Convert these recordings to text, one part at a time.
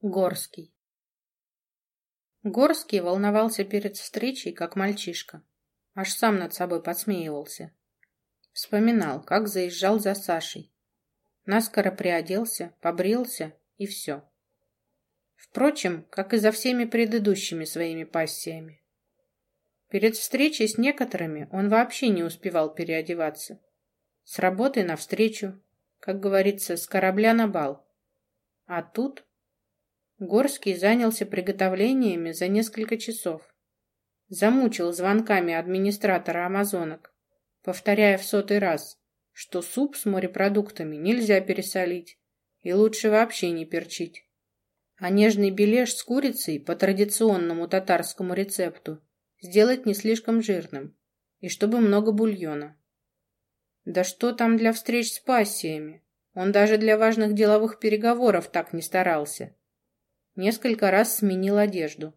Горский. Горский волновался перед встречей, как мальчишка. Аж сам над собой подсмеивался. Вспоминал, как заезжал за Сашей. Наскоро приоделся, побрился и все. Впрочем, как и за всеми предыдущими своими пассиями. Перед встречей с некоторыми он вообще не успевал переодеваться. С работы на встречу, как говорится, с корабля на бал. А тут Горский занялся приготовлениями за несколько часов. Замучил звонками администратора амазонок, повторяя в сотый раз, что суп с морепродуктами нельзя пересолить и лучше вообще не перчить. А нежный беляш с курицей по традиционному татарскому рецепту сделать не слишком жирным и чтобы много бульона. Да что там для встреч с пассиями? Он даже для важных деловых переговоров так не старался. Несколько раз сменил одежду.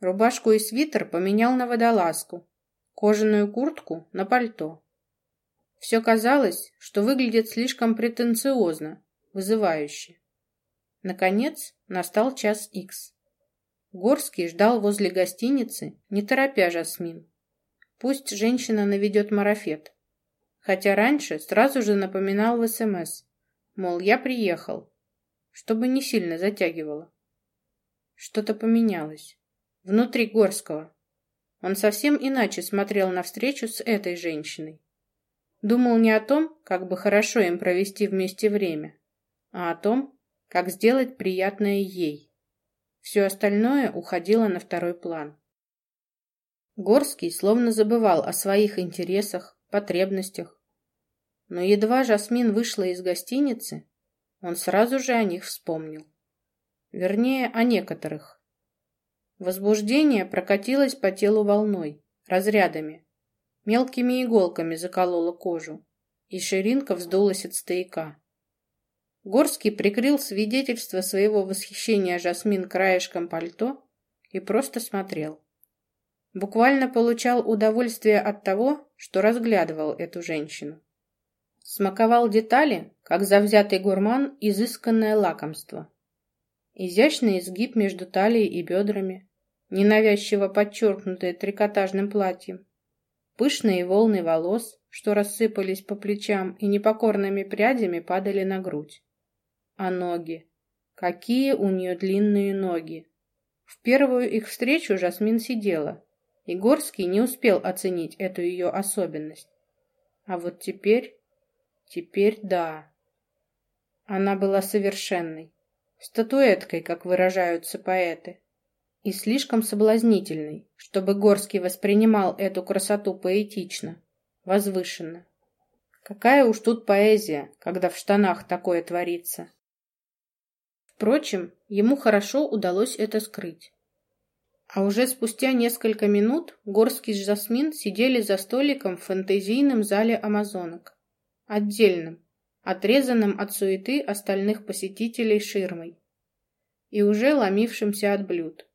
Рубашку и свитер поменял на водолазку, кожаную куртку на пальто. Все казалось, что выглядит слишком претенциозно, вызывающе. Наконец настал час икс. Горский ждал возле гостиницы, не торопя Жасмин. Пусть женщина наведет марафет. Хотя раньше сразу же напоминал в СМС, мол, я приехал, чтобы не сильно затягивало. Что-то поменялось. Внутри Горского. Он совсем иначе смотрел на встречу с этой женщиной. Думал не о том, как бы хорошо им провести вместе время, а о том, как сделать приятное ей. Все остальное уходило на второй план. Горский словно забывал о своих интересах, потребностях. Но едва Жасмин вышла из гостиницы, он сразу же о них вспомнил. Вернее, о некоторых. Возбуждение прокатилось по телу волной, разрядами. Мелкими иголками закололо кожу, и ширинка вздулась от стояка. Горский прикрыл свидетельство своего восхищения Жасмин краешком пальто и просто смотрел. Буквально получал удовольствие от того, что разглядывал эту женщину. Смаковал детали, как завзятый гурман, изысканное лакомство. Изящный изгиб между талией и бедрами, ненавязчиво подчеркнутые трикотажным платьем, пышные волны волос, что рассыпались по плечам и непокорными прядями падали на грудь. А ноги? Какие у нее длинные ноги! В первую их встречу Жасмин сидела, и Горский не успел оценить эту ее особенность. А вот теперь... Теперь да. Она была совершенной статуэткой, как выражаются поэты, и слишком соблазнительной, чтобы Горский воспринимал эту красоту поэтично, возвышенно. Какая уж тут поэзия, когда в штанах такое творится. Впрочем, ему хорошо удалось это скрыть. А уже спустя несколько минут Горский с Жасмин сидели за столиком в фэнтезийном зале амазонок. Отдельным, отрезанным от суеты остальных посетителей ширмой и уже ломившимся от блюд.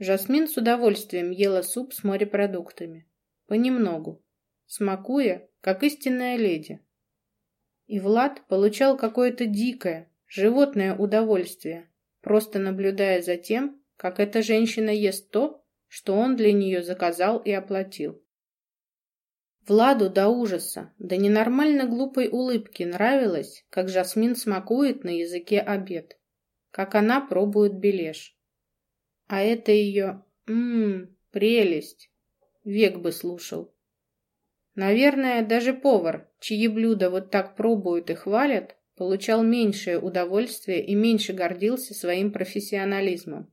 Жасмин с удовольствием ела суп с морепродуктами, понемногу, смакуя, как истинная леди. И Влад получал какое-то дикое, животное удовольствие, просто наблюдая за тем, как эта женщина ест то, что он для нее заказал и оплатил. Владу до ужаса, до ненормально глупой улыбки нравилось, как Жасмин смакует на языке обед, как она пробует беляш. А это ее... Ммм, прелесть. Век бы слушал. Наверное, даже повар, чьи блюда вот так пробуют и хвалят, получал меньшее удовольствие и меньше гордился своим профессионализмом.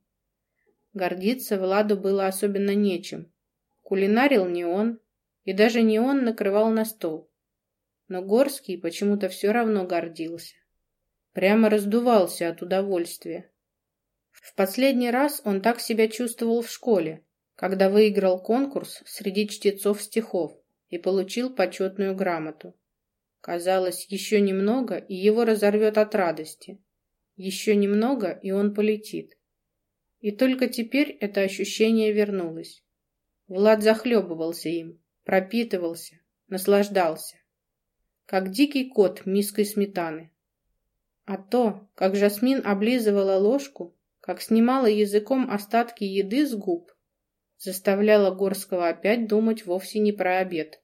Гордиться Владу было особенно нечем. Кулинарил не он, и даже не он накрывал на стол. Но Горский почему-то все равно гордился. Прямо раздувался от удовольствия. В последний раз он так себя чувствовал в школе, когда выиграл конкурс среди чтецов стихов и получил почетную грамоту. Казалось, еще немного, и его разорвет от радости. Еще немного, и он полетит. И только теперь это ощущение вернулось. Влад захлебывался им, пропитывался, наслаждался. Как дикий кот миской сметаны. А то, как Жасмин облизывала ложку, как снимала языком остатки еды с губ, заставляло Горского опять думать вовсе не про обед.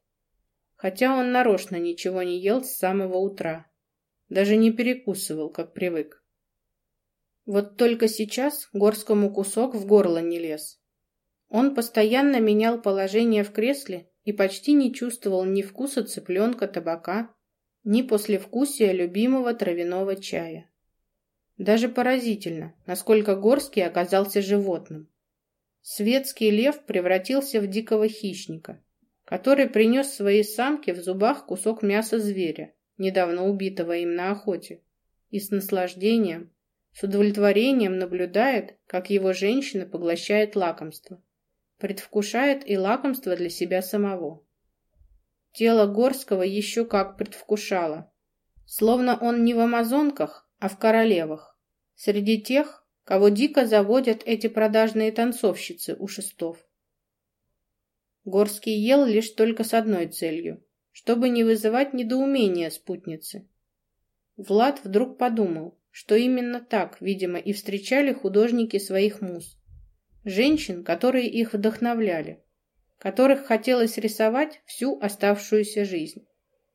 Хотя он нарочно ничего не ел с самого утра. Даже не перекусывал, как привык. Вот только сейчас Горскому кусок в горло не лез. Он постоянно менял положение в кресле и почти не чувствовал ни вкуса цыпленка, табака, ни послевкусия любимого травяного чая. Даже поразительно, насколько Горский оказался животным. Светский лев превратился в дикого хищника, который принес своей самке в зубах кусок мяса зверя, недавно убитого им на охоте, и с наслаждением, с удовлетворением наблюдает, как его женщина поглощает лакомство, предвкушает и лакомство для себя самого. Тело Горского еще как предвкушало, словно он не в амазонках, а в королевах, среди тех, кого дико заводят эти продажные танцовщицы у шестов. Горский ел лишь только с одной целью, чтобы не вызывать недоумения спутницы. Влад вдруг подумал, что именно так, видимо, и встречали художники своих муз. Женщин, которые их вдохновляли, которых хотелось рисовать всю оставшуюся жизнь,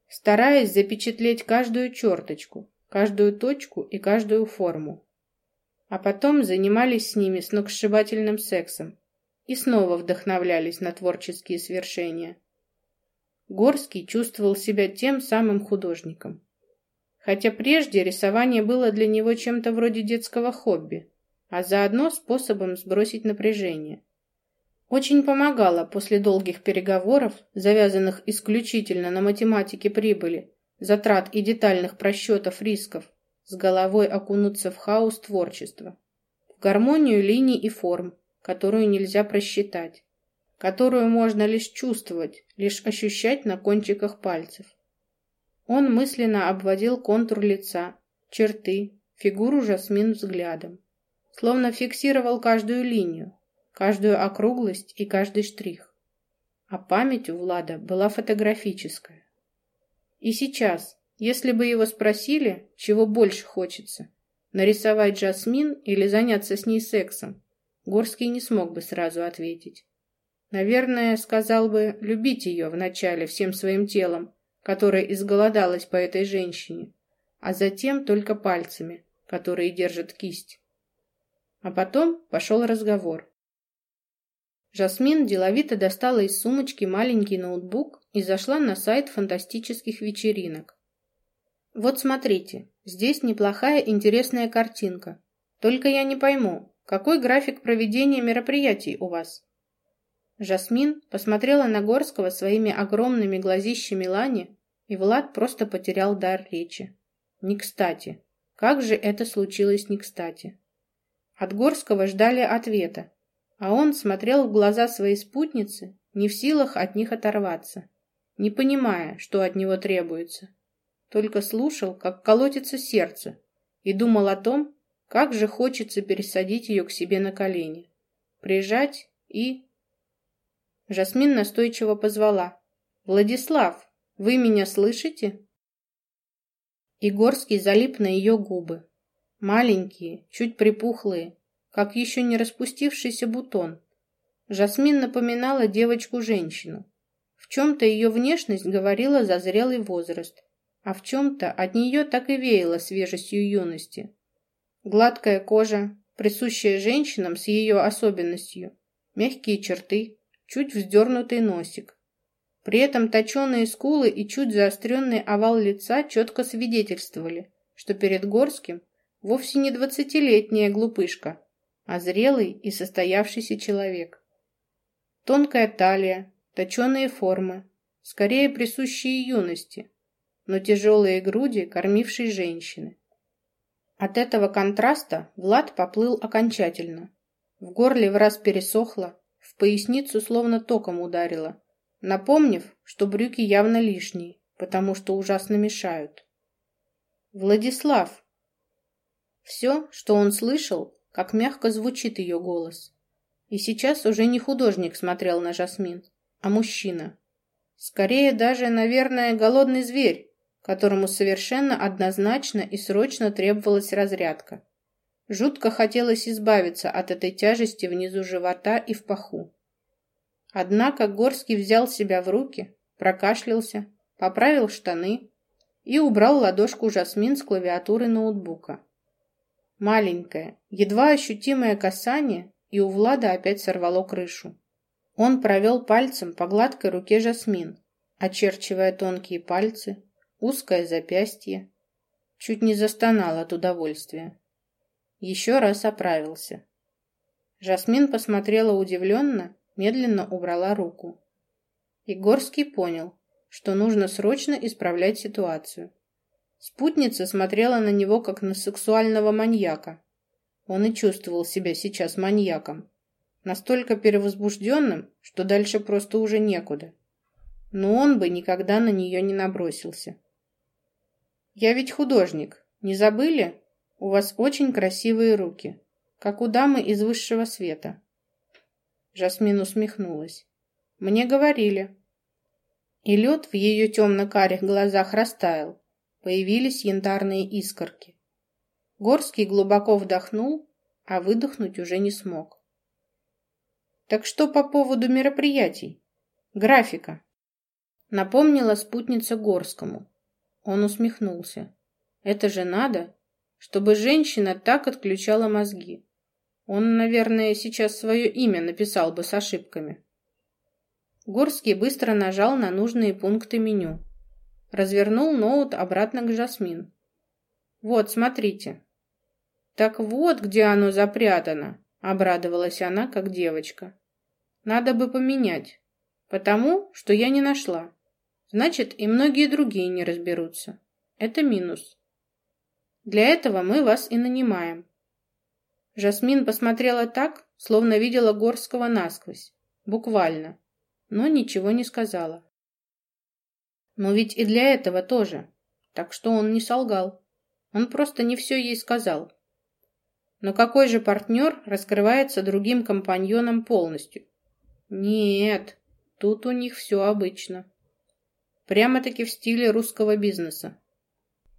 стараясь запечатлеть каждую черточку, каждую точку и каждую форму. А потом занимались с ними сногсшибательным сексом и снова вдохновлялись на творческие свершения. Горский чувствовал себя тем самым художником. Хотя прежде рисование было для него чем-то вроде детского хобби, а заодно способом сбросить напряжение – очень помогало после долгих переговоров, завязанных исключительно на математике прибыли, затрат и детальных просчетов рисков, с головой окунуться в хаос творчества, в гармонию линий и форм, которую нельзя просчитать, которую можно лишь чувствовать, лишь ощущать на кончиках пальцев. Он мысленно обводил контур лица, черты, фигуру Жасмин взглядом, словно фиксировал каждую линию, каждую округлость и каждый штрих. А память у Влада была фотографическая. И сейчас, если бы его спросили, чего больше хочется, нарисовать Жасмин или заняться с ней сексом, Горский не смог бы сразу ответить. Наверное, сказал бы любить ее вначале всем своим телом, которое изголодалось по этой женщине, а затем только пальцами, которые держат кисть. А потом пошел разговор. Жасмин деловито достала из сумочки маленький ноутбук и зашла на сайт фантастических вечеринок. Вот смотрите, здесь неплохая интересная картинка. Только я не пойму, какой график проведения мероприятий у вас? Жасмин посмотрела на Горского своими огромными глазищами Лани, и Влад просто потерял дар речи. Не кстати. Как же это случилось не кстати? От Горского ждали ответа, а он смотрел в глаза своей спутницы, не в силах от них оторваться, не понимая, что от него требуется. Только слушал, как колотится сердце, и думал о том, как же хочется пересадить ее к себе на колени, прижать и... Жасмин настойчиво позвала. «Владислав, вы меня слышите?» Игорский залип на ее губы. Маленькие, чуть припухлые, как еще не распустившийся бутон. Жасмин напоминала девочку-женщину. В чем-то ее внешность говорила за зрелый возраст, а в чем-то от нее так и веяло свежестью юности. Гладкая кожа, присущая женщинам с ее особенностью, мягкие черты, чуть вздернутый носик. При этом точеные скулы и чуть заостренный овал лица четко свидетельствовали, что перед Горским вовсе не двадцатилетняя глупышка, а зрелый и состоявшийся человек. Тонкая талия, точеные формы, скорее присущие юности, но тяжелые груди кормившей женщины. От этого контраста Влад поплыл окончательно. В горле в раз пересохло, в поясницу словно током ударило, напомнив, что брюки явно лишние, потому что ужасно мешают. «Владислав!» Все, что он слышал, как мягко звучит ее голос. И сейчас уже не художник смотрел на Жасмин, а мужчина. Скорее даже, наверное, голодный зверь, которому совершенно однозначно и срочно требовалась разрядка. Жутко хотелось избавиться от этой тяжести внизу живота и в паху. Однако Горский взял себя в руки, прокашлялся, поправил штаны и убрал ладошку Жасмин с клавиатуры ноутбука. Маленькое, едва ощутимое касание, и у Влада опять сорвало крышу. Он провел пальцем по гладкой руке Жасмин, очерчивая тонкие пальцы, узкое запястье. Чуть не застонал от удовольствия. Еще раз оправился. Жасмин посмотрела удивленно, медленно убрала руку. Игорский понял, что нужно срочно исправлять ситуацию. Спутница смотрела на него, как на сексуального маньяка. Он и чувствовал себя сейчас маньяком. Настолько перевозбужденным, что дальше просто уже некуда. Но он бы никогда на нее не набросился. «Я ведь художник. Не забыли? У вас очень красивые руки, как у дамы из высшего света». Жасмин усмехнулась. «Мне говорили». И лед в ее темно-карих глазах растаял, Появились янтарные искорки. Горский глубоко вдохнул, а выдохнуть уже не смог. Так что по поводу мероприятий? Графика. Напомнила спутница Горскому. Он усмехнулся. Это же надо, чтобы женщина так отключала мозги. Он, наверное, сейчас свое имя написал бы с ошибками. Горский быстро нажал на нужные пункты меню развернул ноут обратно к Жасмин. «Вот, смотрите». «Так вот, где оно запрятано», — обрадовалась она, как девочка. «Надо бы поменять, потому что я не нашла. Значит, и многие другие не разберутся. Это минус. Для этого мы вас и нанимаем». Жасмин посмотрела так, словно видела Горского насквозь, буквально, но ничего не сказала. Но ведь и для этого тоже. Так что он не солгал. Он просто не все ей сказал. Но какой же партнер раскрывается другим компаньонам полностью? Нет, тут у них все обычно. Прямо-таки в стиле русского бизнеса.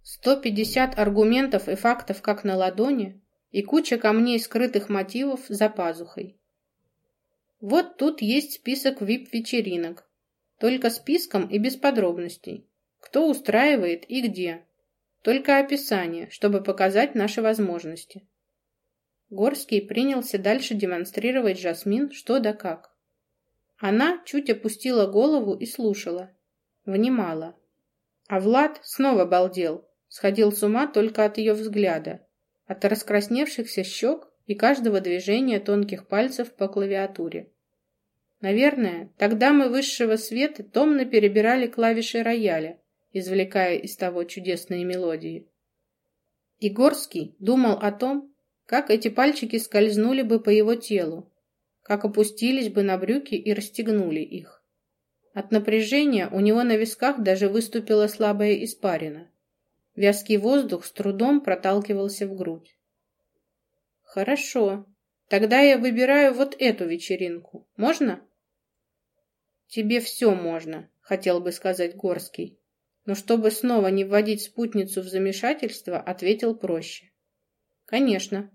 150 аргументов и фактов как на ладони и куча камней скрытых мотивов за пазухой. Вот тут есть список вип-вечеринок, только списком и без подробностей. Кто устраивает и где. Только описание, чтобы показать наши возможности. Горский принялся дальше демонстрировать Жасмин что да как. Она чуть опустила голову и слушала. Внимала. А Влад снова балдел, сходил с ума только от ее взгляда, от раскрасневшихся щек и каждого движения тонких пальцев по клавиатуре. Наверное, тогда мы высшего света томно перебирали клавиши рояля, извлекая из того чудесные мелодии. Игорский думал о том, как эти пальчики скользнули бы по его телу, как опустились бы на брюки и расстегнули их. От напряжения у него на висках даже выступила слабая испарина. Вязкий воздух с трудом проталкивался в грудь. «Хорошо», Тогда я выбираю вот эту вечеринку. Можно? Тебе все можно, хотел бы сказать Горский. Но чтобы снова не вводить спутницу в замешательство, ответил проще. Конечно.